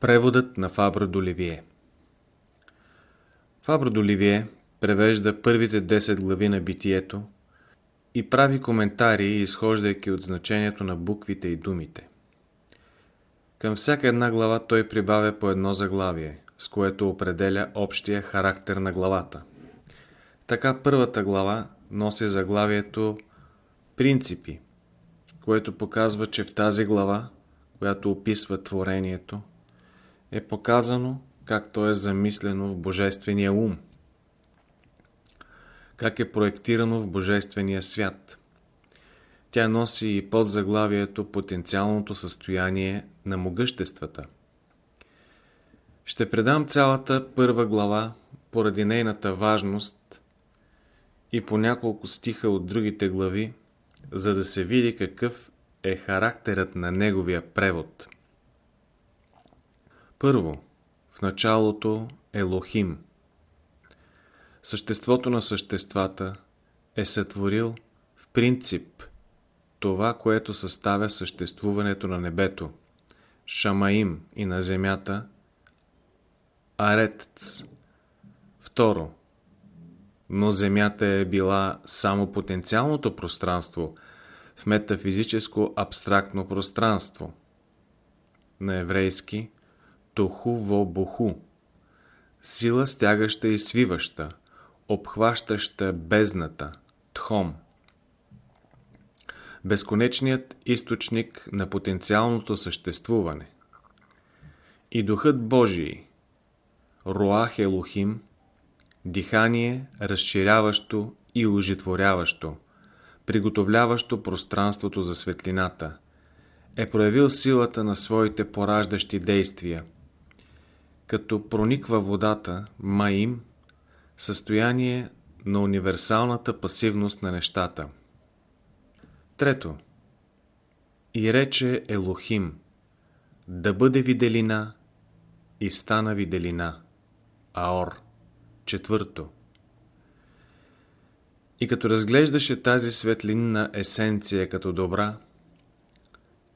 Преводът на Фабра Доливие Фабра Доливие превежда първите 10 глави на битието и прави коментари, изхождайки от значението на буквите и думите. Към всяка една глава той прибавя по едно заглавие, с което определя общия характер на главата. Така първата глава носи заглавието Принципи, което показва, че в тази глава, която описва творението, е показано как то е замислено в Божествения ум, как е проектирано в Божествения свят. Тя носи и под заглавието потенциалното състояние на могъществата. Ще предам цялата първа глава поради нейната важност и по няколко стиха от другите глави, за да се види какъв е характерът на неговия превод. Първо, в началото е Лохим. Съществото на съществата е сътворил в принцип това, което съставя съществуването на небето, Шамаим и на земята, Аретц. Второ, но земята е била само потенциалното пространство в метафизическо абстрактно пространство. На еврейски Туху во Буху. Сила стягаща и свиваща, обхващаща бездната, Тхом. Безконечният източник на потенциалното съществуване. И Духът Божий, Руах Елухим, дихание, разширяващо и ожитворяващо, приготовляващо пространството за светлината, е проявил силата на своите пораждащи действия – като прониква водата, маим, състояние на универсалната пасивност на нещата. Трето. И рече Елохим, да бъде виделина и стана виделина. Аор. Четвърто. И като разглеждаше тази светлинна есенция като добра,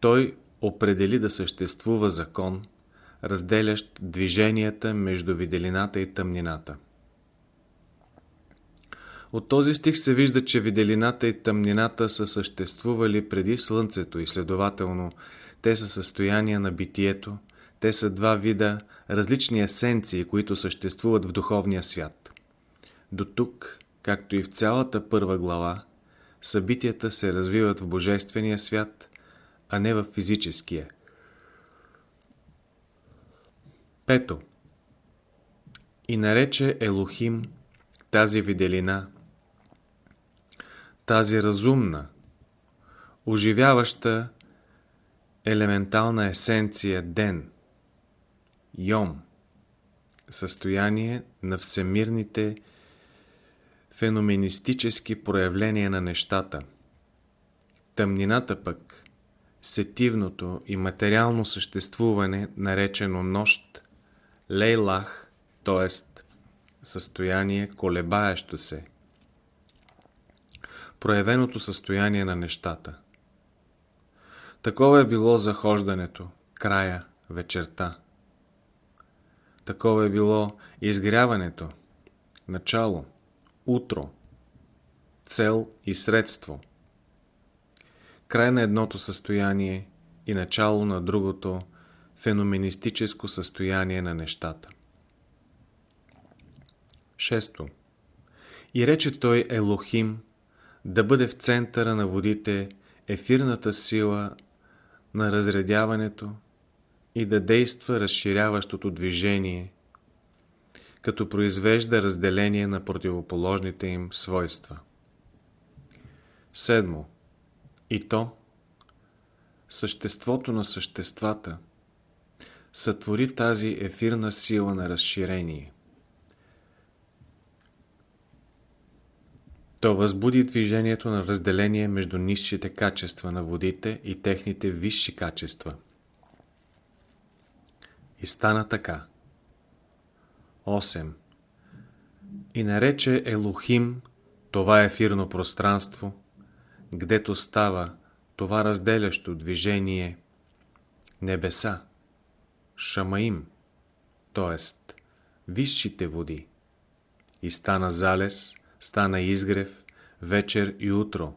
той определи да съществува закон – разделящ движенията между виделината и тъмнината. От този стих се вижда, че виделината и тъмнината са съществували преди Слънцето и следователно те са състояния на битието, те са два вида различни есенции, които съществуват в духовния свят. До тук, както и в цялата първа глава, събитията се развиват в божествения свят, а не в физическия – Пето. И нарече Елохим тази виделина, тази разумна, оживяваща елементална есенция ден, йом, състояние на всемирните феноменистически проявления на нещата. Тъмнината пък, сетивното и материално съществуване, наречено нощ, Лейлах, т.е. състояние колебаещо се. Проявеното състояние на нещата. Такова е било захождането, края, вечерта. Такова е било изгряването, начало, утро, цел и средство. Край на едното състояние и начало на другото феноменистическо състояние на нещата. Шесто. И рече той Елохим да бъде в центъра на водите ефирната сила на разредяването и да действа разширяващото движение, като произвежда разделение на противоположните им свойства. Седмо. И то, съществото на съществата – сътвори тази ефирна сила на разширение. То възбуди движението на разделение между низшите качества на водите и техните висши качества. И стана така. 8. И нарече Елохим това ефирно пространство, гдето става това разделящо движение небеса Шамаим, т.е. висшите води. И стана залез, стана изгрев, вечер и утро,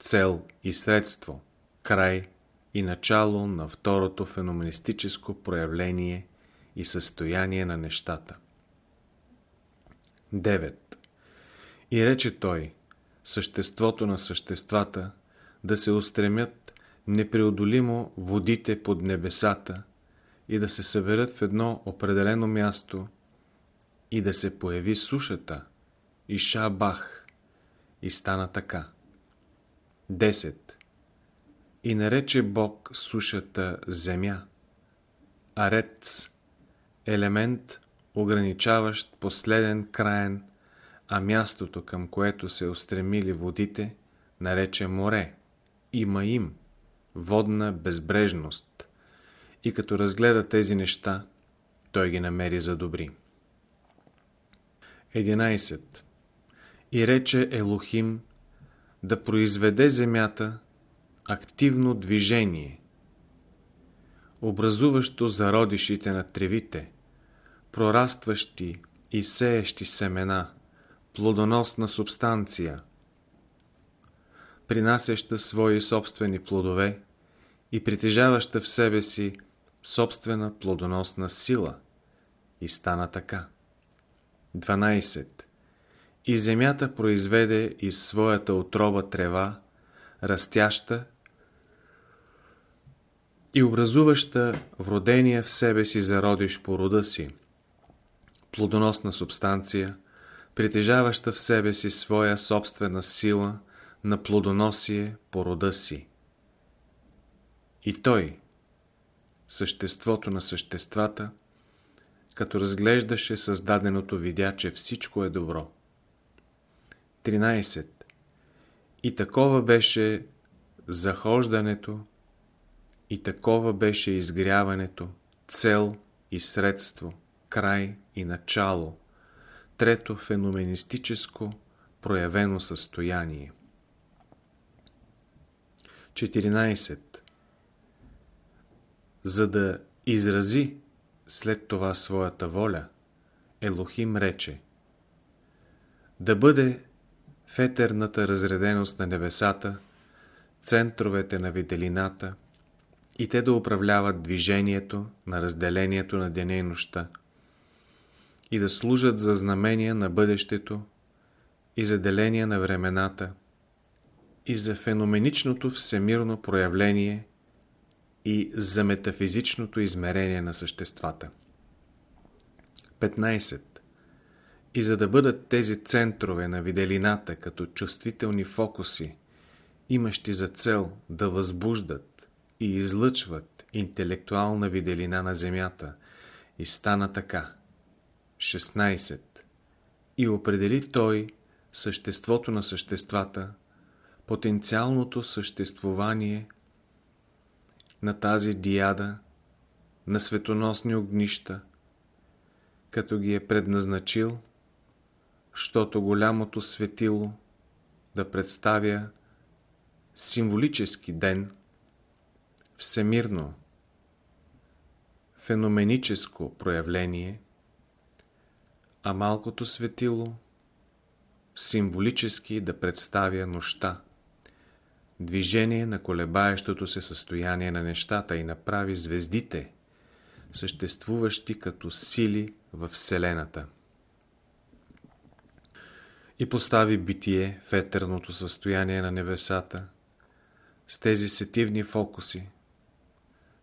цел и средство, край и начало на второто феноменистическо проявление и състояние на нещата. 9. И рече той, съществото на съществата, да се устремят непреодолимо водите под небесата и да се съберат в едно определено място и да се появи сушата и шабах и стана така. 10. И нарече Бог сушата земя, а рец елемент ограничаващ последен краен, а мястото към което се устремили водите нарече море, има им, водна безбрежност. И като разгледа тези неща, той ги намери за добри. 11. И рече Елохим да произведе земята активно движение, образуващо зародишите на тревите, прорастващи и сеещи семена, плодоносна субстанция, принасяща свои собствени плодове и притежаваща в себе си собствена плодоносна сила. И стана така. 12. И земята произведе из своята отроба трева, растяща и образуваща вродения в себе си зародиш по рода си, плодоносна субстанция, притежаваща в себе си своя собствена сила на плодоносие по рода си. И той, съществото на съществата, като разглеждаше създаденото, видя, че всичко е добро. 13. И такова беше захождането, и такова беше изгряването, цел и средство, край и начало. Трето феноменистическо проявено състояние. 14. За да изрази след това своята воля, Елохим рече да бъде в разреденост на небесата, центровете на виделината и те да управляват движението на разделението на деня и нощта и да служат за знамения на бъдещето и за деление на времената и за феноменичното всемирно проявление и за метафизичното измерение на съществата. 15. И за да бъдат тези центрове на виделината като чувствителни фокуси, имащи за цел да възбуждат и излъчват интелектуална виделина на Земята, и стана така. 16. И определи той съществото на съществата, потенциалното съществувание на тази диада, на светоносни огнища, като ги е предназначил, щото голямото светило да представя символически ден, всемирно, феноменическо проявление, а малкото светило символически да представя нощта, движение на колебаещото се състояние на нещата и направи звездите, съществуващи като сили в Вселената. И постави битие в етерното състояние на небесата с тези сетивни фокуси,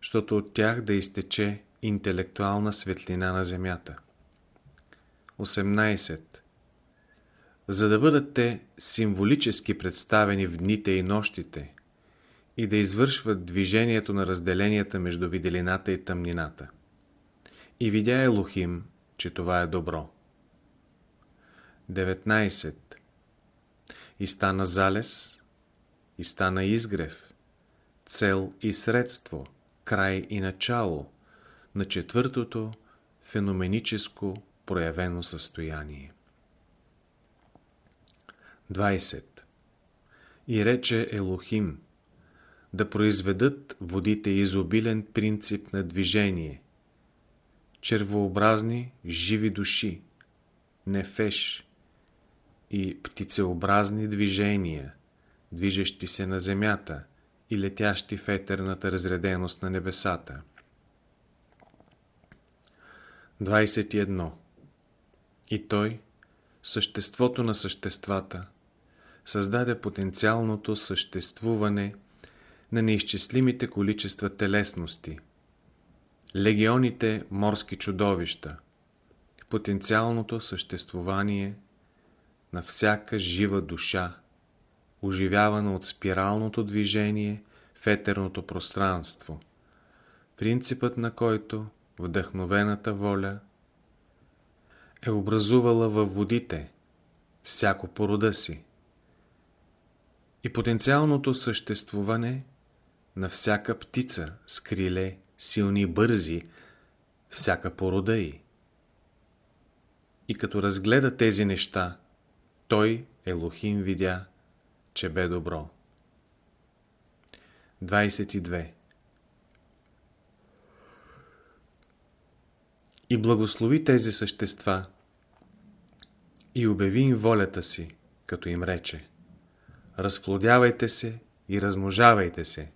защото от тях да изтече интелектуална светлина на Земята. 18. За да бъдат те символически представени в дните и нощите и да извършват движението на разделенията между виделината и тъмнината. И видя Елохим, че това е добро. 19. И стана залез, и стана изгрев, цел и средство, край и начало на четвъртото феноменическо проявено състояние. 20. И рече Елохим да произведат водите изобилен принцип на движение червообразни живи души, нефеш и птицеобразни движения, движещи се на земята и летящи в етерната разреденост на небесата. 21. И той, съществото на съществата, създаде потенциалното съществуване на неизчислимите количества телесности, легионите морски чудовища, потенциалното съществувание на всяка жива душа, оживявана от спиралното движение в етерното пространство, принципът на който вдъхновената воля е образувала във водите всяко порода си и потенциалното съществуване на всяка птица с криле, силни и бързи, всяка порода й. И като разгледа тези неща, той, Елохим, видя, че бе добро. 22. И благослови тези същества и обяви им волята си, като им рече Разплодявайте се и размножавайте се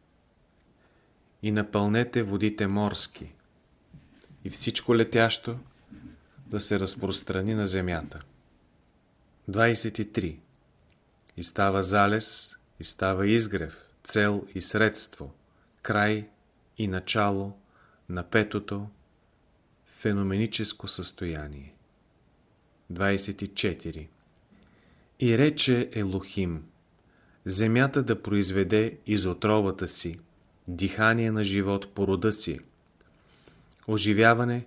и напълнете водите морски и всичко летящо да се разпространи на земята. 23. И става залез, и става изгрев, цел и средство, край и начало на петото феноменическо състояние. 24. И рече Елохим, земята да произведе из отровата си, дихание на живот по рода си, оживяване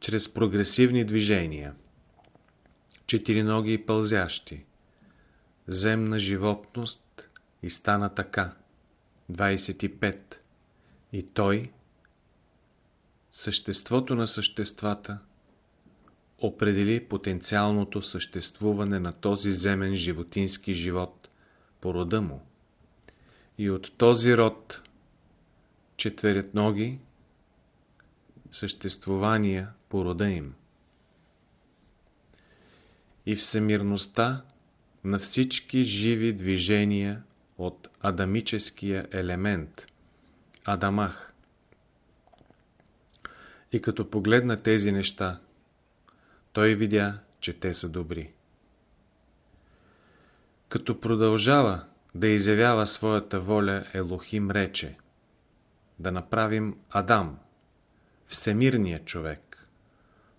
чрез прогресивни движения, четириноги и пълзящи, земна животност и стана така. 25. И той, съществото на съществата, определи потенциалното съществуване на този земен животински живот по рода му. И от този род четверетноги съществувания по рода им. И всемирността на всички живи движения от адамическия елемент, Адамах. И като погледна тези неща, той видя, че те са добри. Като продължава да изявява своята воля, Елохим рече да направим Адам, всемирния човек,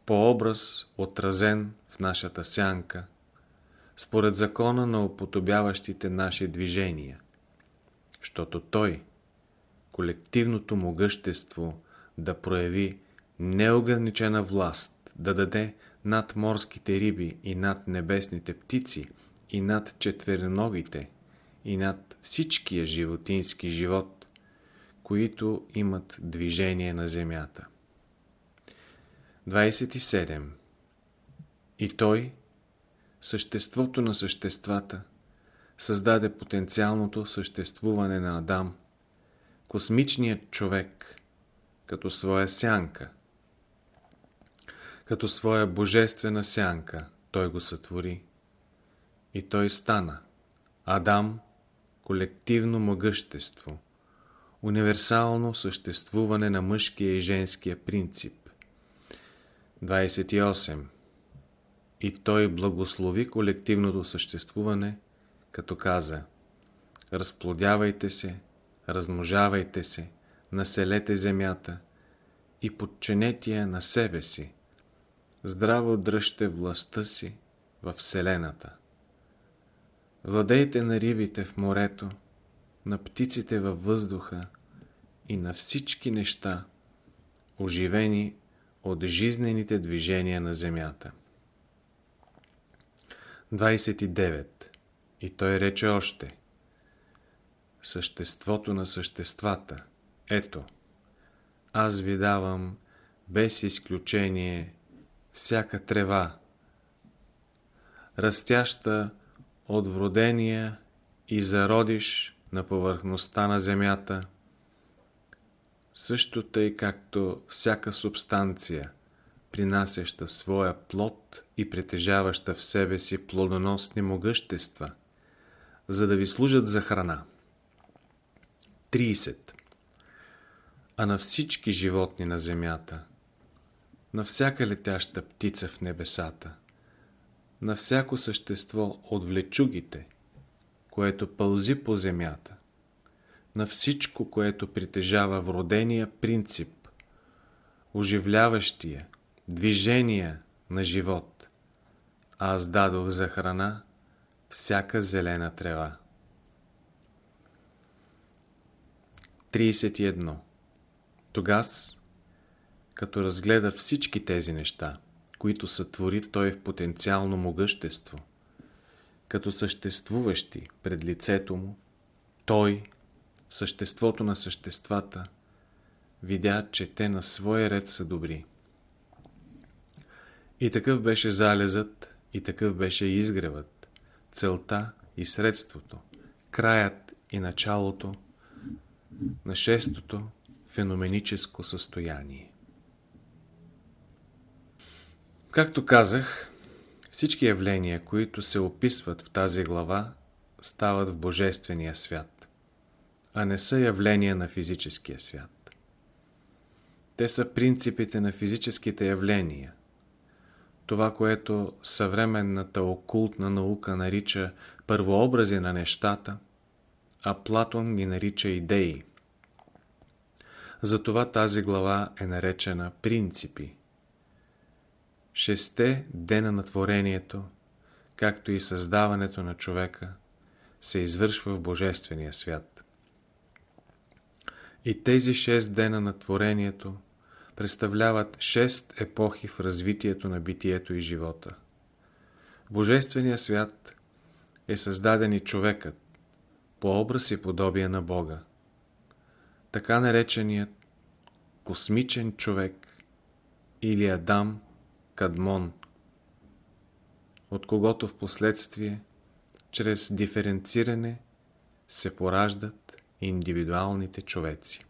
по образ отразен в нашата сянка, според закона на уподобяващите наши движения, защото той, колективното могъщество, да прояви неограничена власт, да даде над морските риби и над небесните птици и над четвероногите и над всичкия животински живот, които имат движение на земята. 27. И той, съществото на съществата, създаде потенциалното съществуване на Адам, космичният човек, като своя сянка. Като своя божествена сянка той го сътвори. И той стана. Адам – колективно могъщество, универсално съществуване на мъжкия и женския принцип. 28. И той благослови колективното съществуване, като каза Разплодявайте се, размножавайте се, населете земята и подчинете я на себе си. Здраво дръжте властта си в Вселената. Владейте на рибите в морето, на птиците във въздуха и на всички неща, оживени от жизнените движения на земята. 29. И той рече още Съществото на съществата. Ето, аз ви давам без изключение всяка трева, растяща от вродения и зародиш на повърхността на земята, също тъй както всяка субстанция, принасяща своя плод и притежаваща в себе си плодоносни могъщества, за да ви служат за храна. 30. А на всички животни на земята, на всяка летяща птица в небесата, на всяко същество от влечугите, което пълзи по земята, на всичко, което притежава вродения принцип, оживляващия, движение на живот. Аз дадох за храна всяка зелена трева. 31. Тогас, като разгледа всички тези неща, които сътвори той в потенциално могъщество, като съществуващи пред лицето му, той, съществото на съществата, видя, че те на своя ред са добри. И такъв беше залезът, и такъв беше изгревът, целта и средството, краят и началото на шестото феноменическо състояние. Както казах, всички явления, които се описват в тази глава, стават в Божествения свят, а не са явления на физическия свят. Те са принципите на физическите явления – това, което съвременната окултна наука нарича първообрази на нещата, а Платон ги нарича идеи. Затова тази глава е наречена Принципи. Шесте дена на творението, както и създаването на човека, се извършва в Божествения свят. И тези шест дена на творението – представляват шест епохи в развитието на битието и живота. В Божествения свят е създаден и човекът по образ и подобие на Бога. Така нареченият космичен човек или Адам Кадмон, от когото в последствие, чрез диференциране, се пораждат индивидуалните човеци.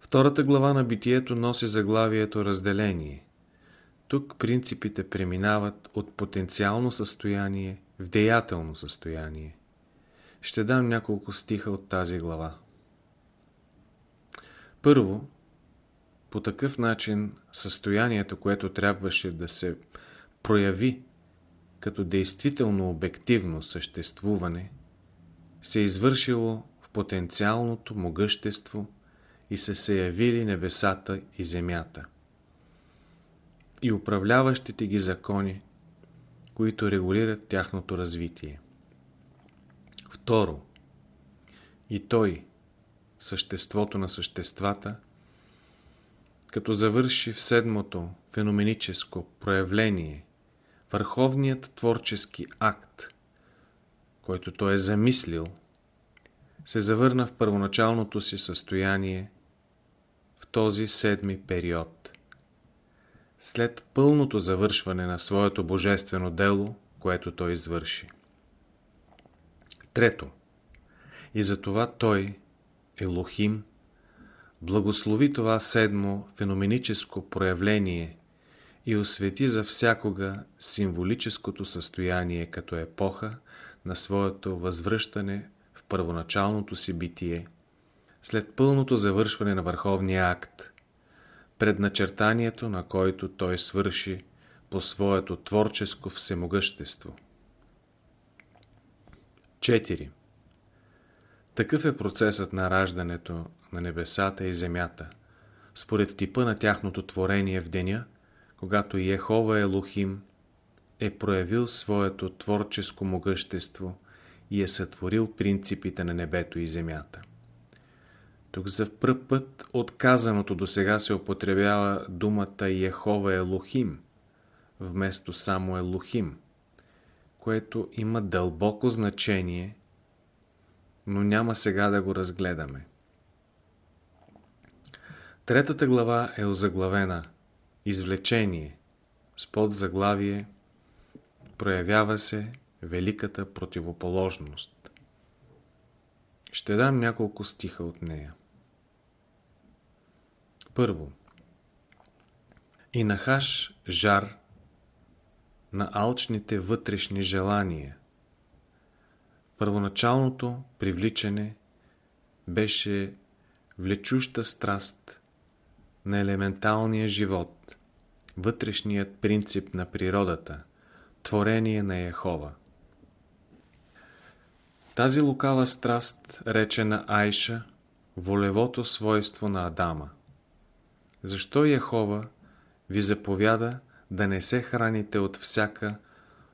Втората глава на битието носи заглавието разделение. Тук принципите преминават от потенциално състояние в деятелно състояние. Ще дам няколко стиха от тази глава. Първо, по такъв начин състоянието, което трябваше да се прояви като действително обективно съществуване, се е извършило в потенциалното могъщество – и са се явили небесата и земята. И управляващите ги закони, които регулират тяхното развитие. Второ, и той, съществото на съществата, като завърши в седмото феноменическо проявление, върховният творчески акт, който той е замислил, се завърна в първоначалното си състояние този седми период. След пълното завършване на своето божествено дело, което той извърши. Трето. И затова той, Елохим, благослови това седмо феноменическо проявление и освети за всякога символическото състояние като епоха на своето възвръщане в първоначалното си битие – след пълното завършване на върховния акт, предначертанието на който той свърши по своето творческо всемогъщество. 4. Такъв е процесът на раждането на небесата и земята, според типа на тяхното творение в деня, когато Ехова Елохим е проявил своето творческо могъщество и е сътворил принципите на небето и земята. Тук за пръв път отказаното до сега се употребява думата Ехова Елохим, вместо само Елохим, което има дълбоко значение, но няма сега да го разгледаме. Третата глава е озаглавена Извлечение с подзаглавие Проявява се великата противоположност. Ще дам няколко стиха от нея. Първо, и нахаш жар на алчните вътрешни желания. Първоначалното привличане беше влечуща страст на елементалния живот, вътрешният принцип на природата, творение на Ехова. Тази лукава страст рече на Айша волевото свойство на Адама. Защо Ехова ви заповяда да не се храните от всяка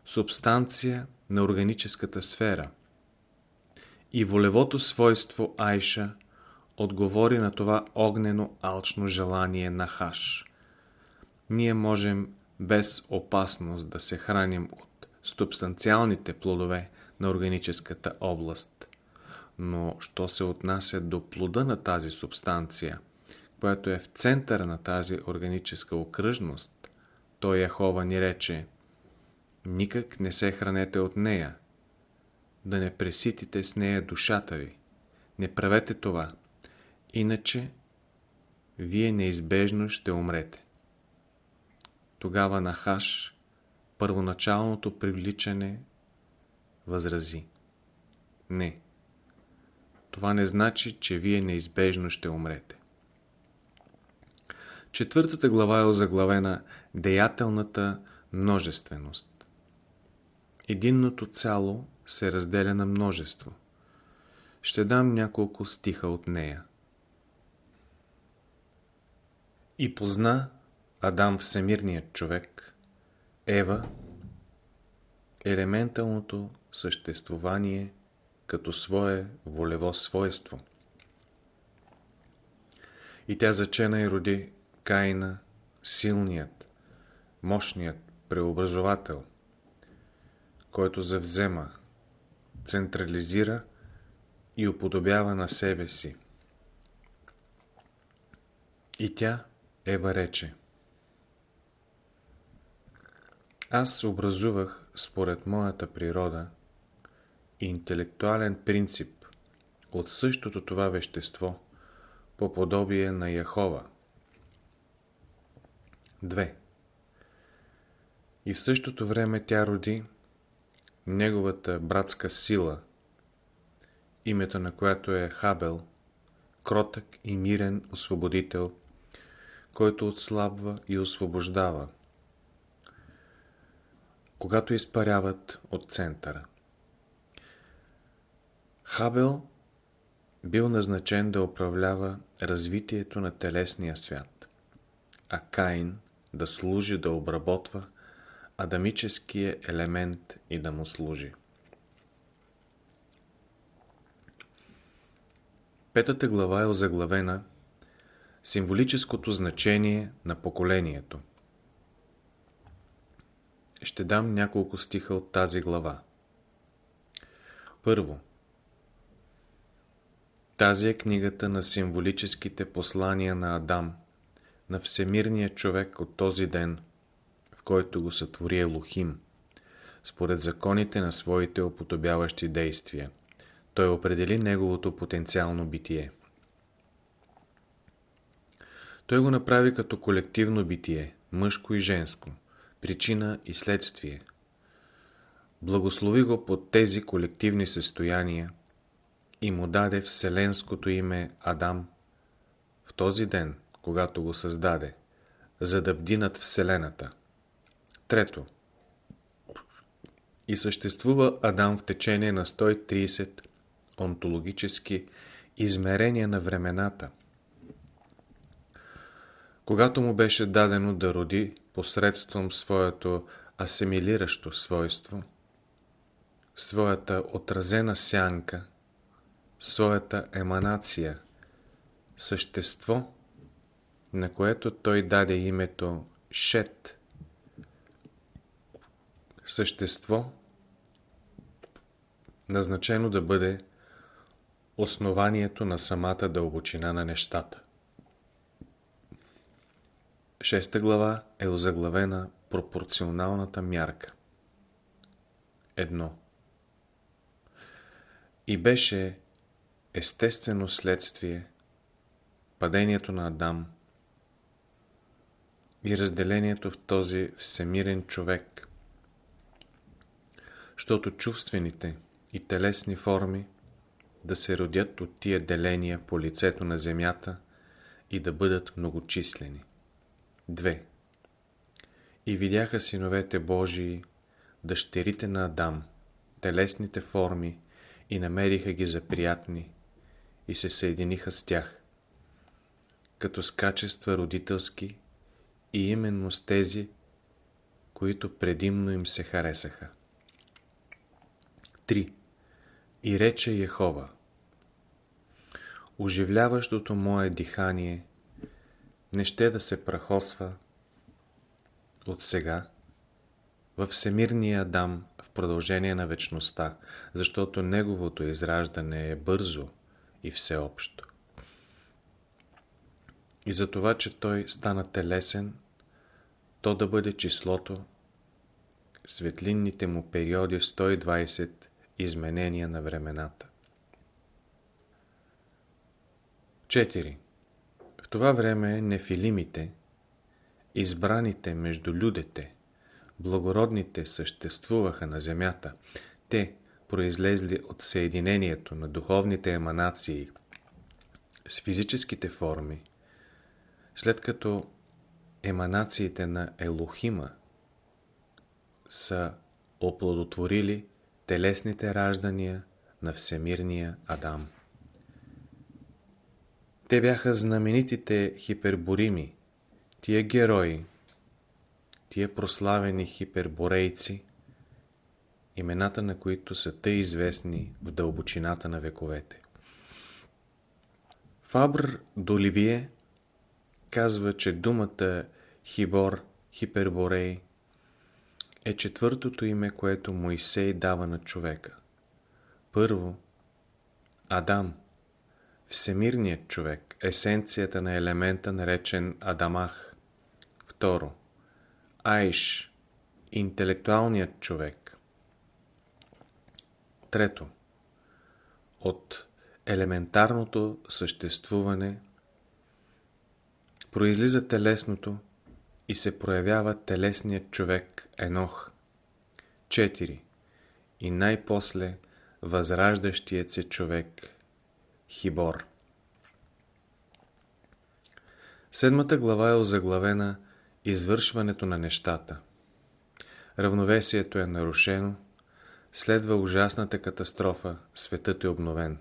субстанция на органическата сфера? И волевото свойство Айша отговори на това огнено алчно желание на Хаш. Ние можем без опасност да се храним от субстанциалните плодове на органическата област. Но, що се отнася до плода на тази субстанция, която е в центъра на тази органическа окръжност, той Яхова ни рече Никак не се хранете от нея, да не преситите с нея душата ви. Не правете това, иначе вие неизбежно ще умрете. Тогава Нахаш, първоначалното привличане, възрази. Не. Това не значи, че вие неизбежно ще умрете. Четвъртата глава е озаглавена Деятелната множественост. Единното цяло се разделя на множество. Ще дам няколко стиха от нея. И позна Адам всемирният човек, Ева, елементалното съществувание като свое волево свойство. И тя зачена и роди Каина, силният, мощният преобразовател, който завзема, централизира и уподобява на себе си. И тя, Ева рече, Аз образувах според моята природа интелектуален принцип от същото това вещество по подобие на Яхова. 2. И в същото време тя роди неговата братска сила, името на която е Хабел, кротък и мирен освободител, който отслабва и освобождава, когато изпаряват от центъра. Хабел бил назначен да управлява развитието на телесния свят, а Каин да служи да обработва адамическия елемент и да му служи. Петата глава е озаглавена Символическото значение на поколението. Ще дам няколко стиха от тази глава. Първо. Тази е книгата на символическите послания на Адам, на всемирния човек от този ден, в който го сътвори Елохим, според законите на своите оподобяващи действия. Той определи неговото потенциално битие. Той го направи като колективно битие, мъжко и женско, причина и следствие. Благослови го под тези колективни състояния и му даде вселенското име Адам в този ден, когато го създаде, за да бди над Вселената. Трето. И съществува Адам в течение на 130 онтологически измерения на времената – когато му беше дадено да роди посредством своето асимилиращо свойство, своята отразена сянка, своята еманация, същество, на което той даде името Шет, същество, назначено да бъде основанието на самата дълбочина на нещата. Шеста глава е озаглавена пропорционалната мярка. Едно. И беше естествено следствие падението на Адам, и разделението в този всемирен човек. Щото чувствените и телесни форми да се родят от тия деления по лицето на земята и да бъдат многочислени. 2. И видяха синовете Божии, дъщерите на Адам, телесните форми и намериха ги за приятни и се съединиха с тях, като с качества родителски и именно с тези, които предимно им се харесаха. 3. И рече Йехова Оживляващото мое дихание не ще да се прахосва от сега във всемирния Адам в продължение на вечността, защото неговото израждане е бързо и всеобщо. И за това, че той стана телесен, то да бъде числото, светлинните му периоди 120 изменения на времената. 4. В това време нефилимите, избраните между людите, благородните съществуваха на земята. Те, произлезли от съединението на духовните еманации с физическите форми, след като еманациите на Елохима са оплодотворили телесните раждания на всемирния Адам. Те бяха знаменитите хиперборими, тия герои, тия прославени хиперборейци, имената на които са тъй известни в дълбочината на вековете. Фабр Доливие казва, че думата Хибор, Хиперборей е четвъртото име, което Моисей дава на човека. Първо, Адам, всемирният човек, есенцията на елемента, наречен Адамах. Второ, Айш, интелектуалният човек. Трето, от елементарното съществуване произлиза телесното и се проявява телесният човек Енох. 4. И най-после възраждащият се човек Хибор. Седмата глава е озаглавена Извършването на нещата. Равновесието е нарушено, следва ужасната катастрофа, светът е обновен.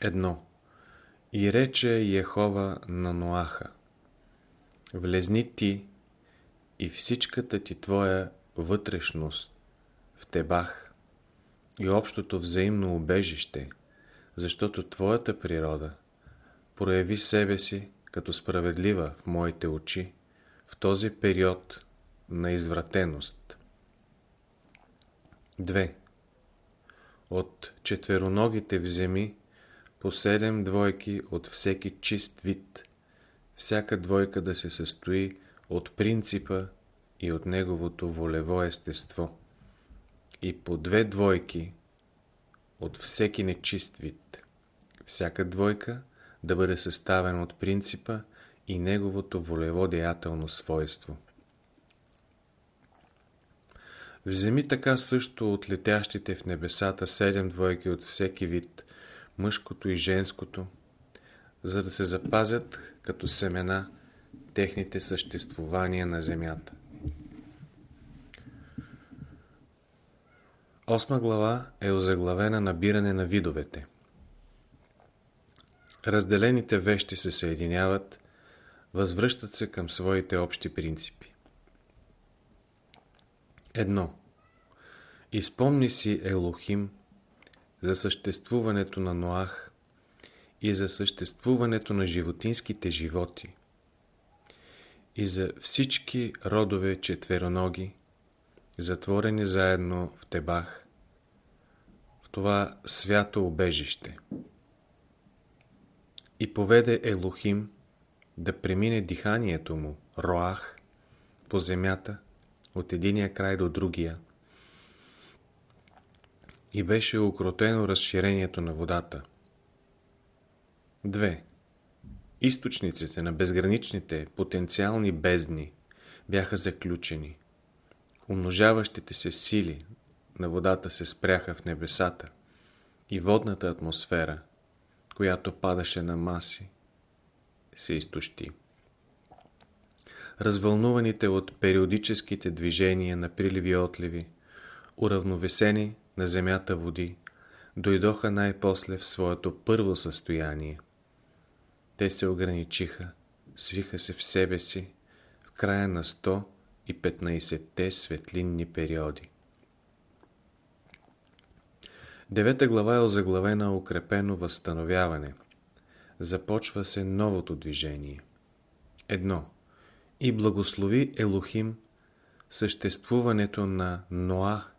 Едно. И рече Йехова на Ноаха. Влезни ти и всичката ти твоя вътрешност в Тебах и общото взаимно убежище, защото твоята природа прояви себе си като справедлива в моите очи в този период на извратеност. 2. От четвероногите вземи по седем двойки от всеки чист вид, всяка двойка да се състои от принципа и от неговото волево естество, и по две двойки от всеки нечист вид, всяка двойка да бъде съставена от принципа и неговото волево деятелно свойство. Вземи така също от летящите в небесата седем двойки от всеки вид, мъжкото и женското, за да се запазят като семена техните съществувания на земята. Осма глава е озаглавена набиране на видовете. Разделените вещи се съединяват, възвръщат се към своите общи принципи. Едно. Изпомни си Елохим за съществуването на Ноах и за съществуването на животинските животи и за всички родове четвероноги, затворени заедно в Тебах, в това свято убежище. И поведе Елохим да премине диханието му, Роах, по земята, от единия край до другия, и беше укротено разширението на водата. 2. източниците на безграничните потенциални бездни бяха заключени. Умножаващите се сили на водата се спряха в небесата и водната атмосфера, която падаше на маси, се изтощи. Развълнуваните от периодическите движения на приливи и отливи, уравновесени на земята води, дойдоха най-после в своето първо състояние. Те се ограничиха, свиха се в себе си в края на 115-те светлинни периоди. Девета глава е озаглавена укрепено възстановяване. Започва се новото движение. Едно. И благослови Елохим съществуването на Ноах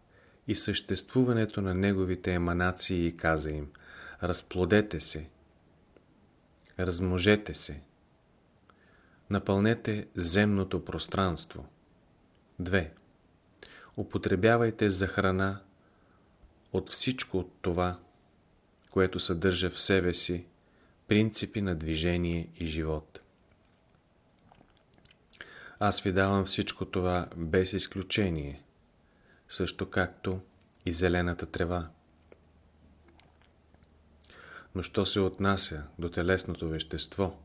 и съществуването на неговите еманации и каза им Разплодете се, размножете се, напълнете земното пространство. 2. Употребявайте за храна от всичко от това, което съдържа в себе си принципи на движение и живот. Аз ви давам всичко това без изключение, също както и зелената трева. Но що се отнася до телесното вещество,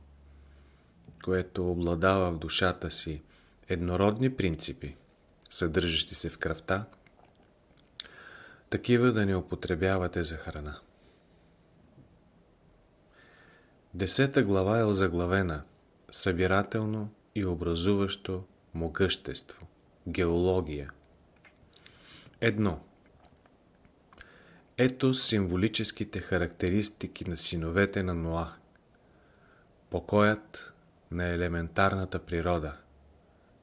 което обладава в душата си еднородни принципи, съдържащи се в кръвта, такива да не употребявате за храна. Десета глава е озаглавена Събирателно и образуващо могъщество. Геология. Едно. Ето символическите характеристики на синовете на Ноа. Покоят на елементарната природа.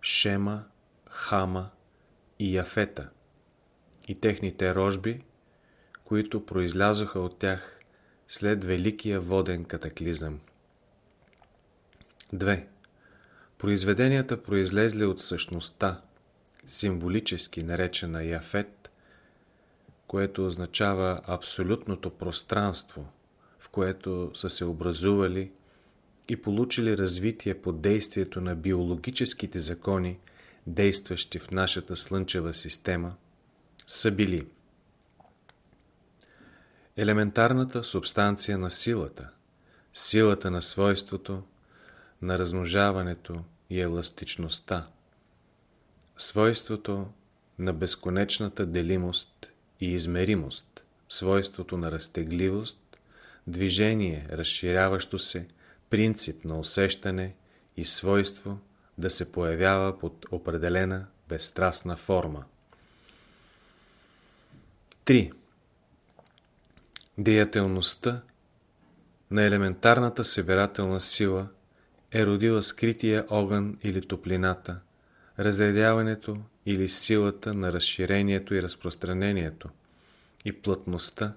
Шема, Хама и Яфета – и техните рожби, които произлязоха от тях след Великия воден катаклизъм. 2. Произведенията произлезли от същността, символически наречена Яфет, което означава абсолютното пространство, в което са се образували и получили развитие под действието на биологическите закони, действащи в нашата Слънчева система – са били елементарната субстанция на силата, силата на свойството, на размножаването и еластичността, свойството на безконечната делимост и измеримост, свойството на разтегливост, движение, разширяващо се, принцип на усещане и свойство да се появява под определена безстрастна форма. 3. Деятелността на елементарната събирателна сила е родила скрития огън или топлината, разредяването или силата на разширението и разпространението и плътността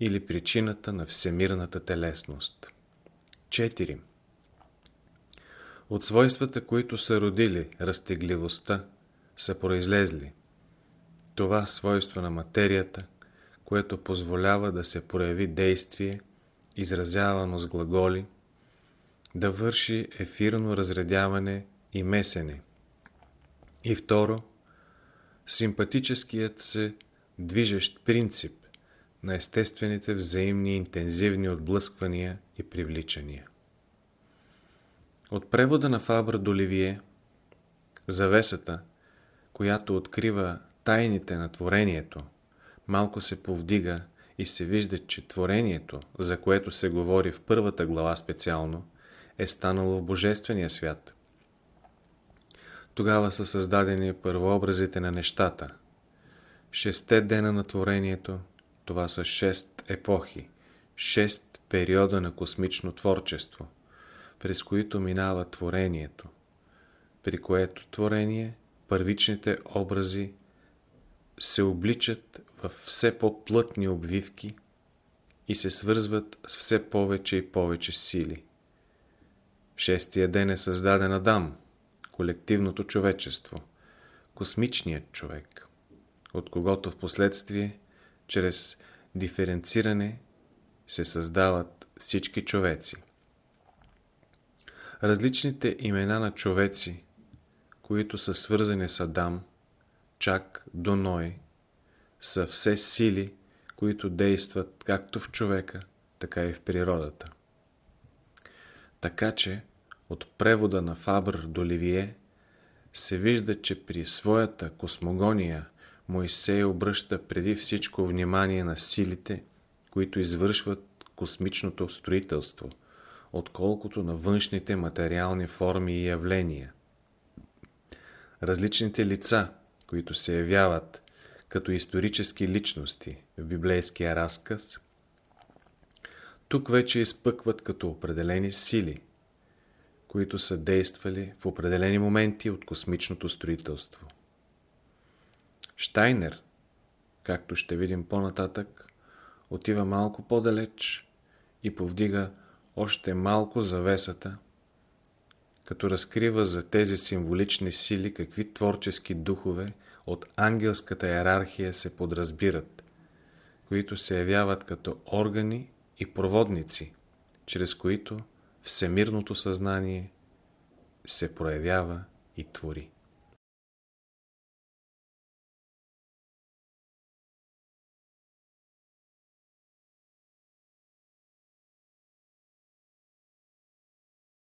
или причината на всемирната телесност. 4. От свойствата, които са родили разтегливостта, са произлезли – това свойство на материята, което позволява да се прояви действие, изразявано с глаголи, да върши ефирно разредяване и месене. И второ, симпатическият се движещ принцип на естествените взаимни интензивни отблъсквания и привличания. От превода на Фабра Доливие, завесата, която открива тайните на творението, малко се повдига и се вижда, че творението, за което се говори в първата глава специално, е станало в Божествения свят. Тогава са създадени първообразите на нещата. Шесте дена на творението, това са шест епохи, шест периода на космично творчество, през които минава творението, при което творение, първичните образи се обличат в все по-плътни обвивки и се свързват с все повече и повече сили. В шестия ден е създаден Адам, колективното човечество, космичният човек, от когото в последствие, чрез диференциране, се създават всички човеци. Различните имена на човеци, които са свързани с Адам, чак до Ной, са все сили, които действат както в човека, така и в природата. Така че, от превода на Фабър до Ливие, се вижда, че при своята космогония Моисей обръща преди всичко внимание на силите, които извършват космичното строителство, отколкото на външните материални форми и явления. Различните лица, които се явяват като исторически личности в библейския разказ, тук вече изпъкват като определени сили, които са действали в определени моменти от космичното строителство. Штайнер, както ще видим по-нататък, отива малко по-далеч и повдига още малко завесата, като разкрива за тези символични сили какви творчески духове от ангелската иерархия се подразбират, които се явяват като органи и проводници, чрез които всемирното съзнание се проявява и твори.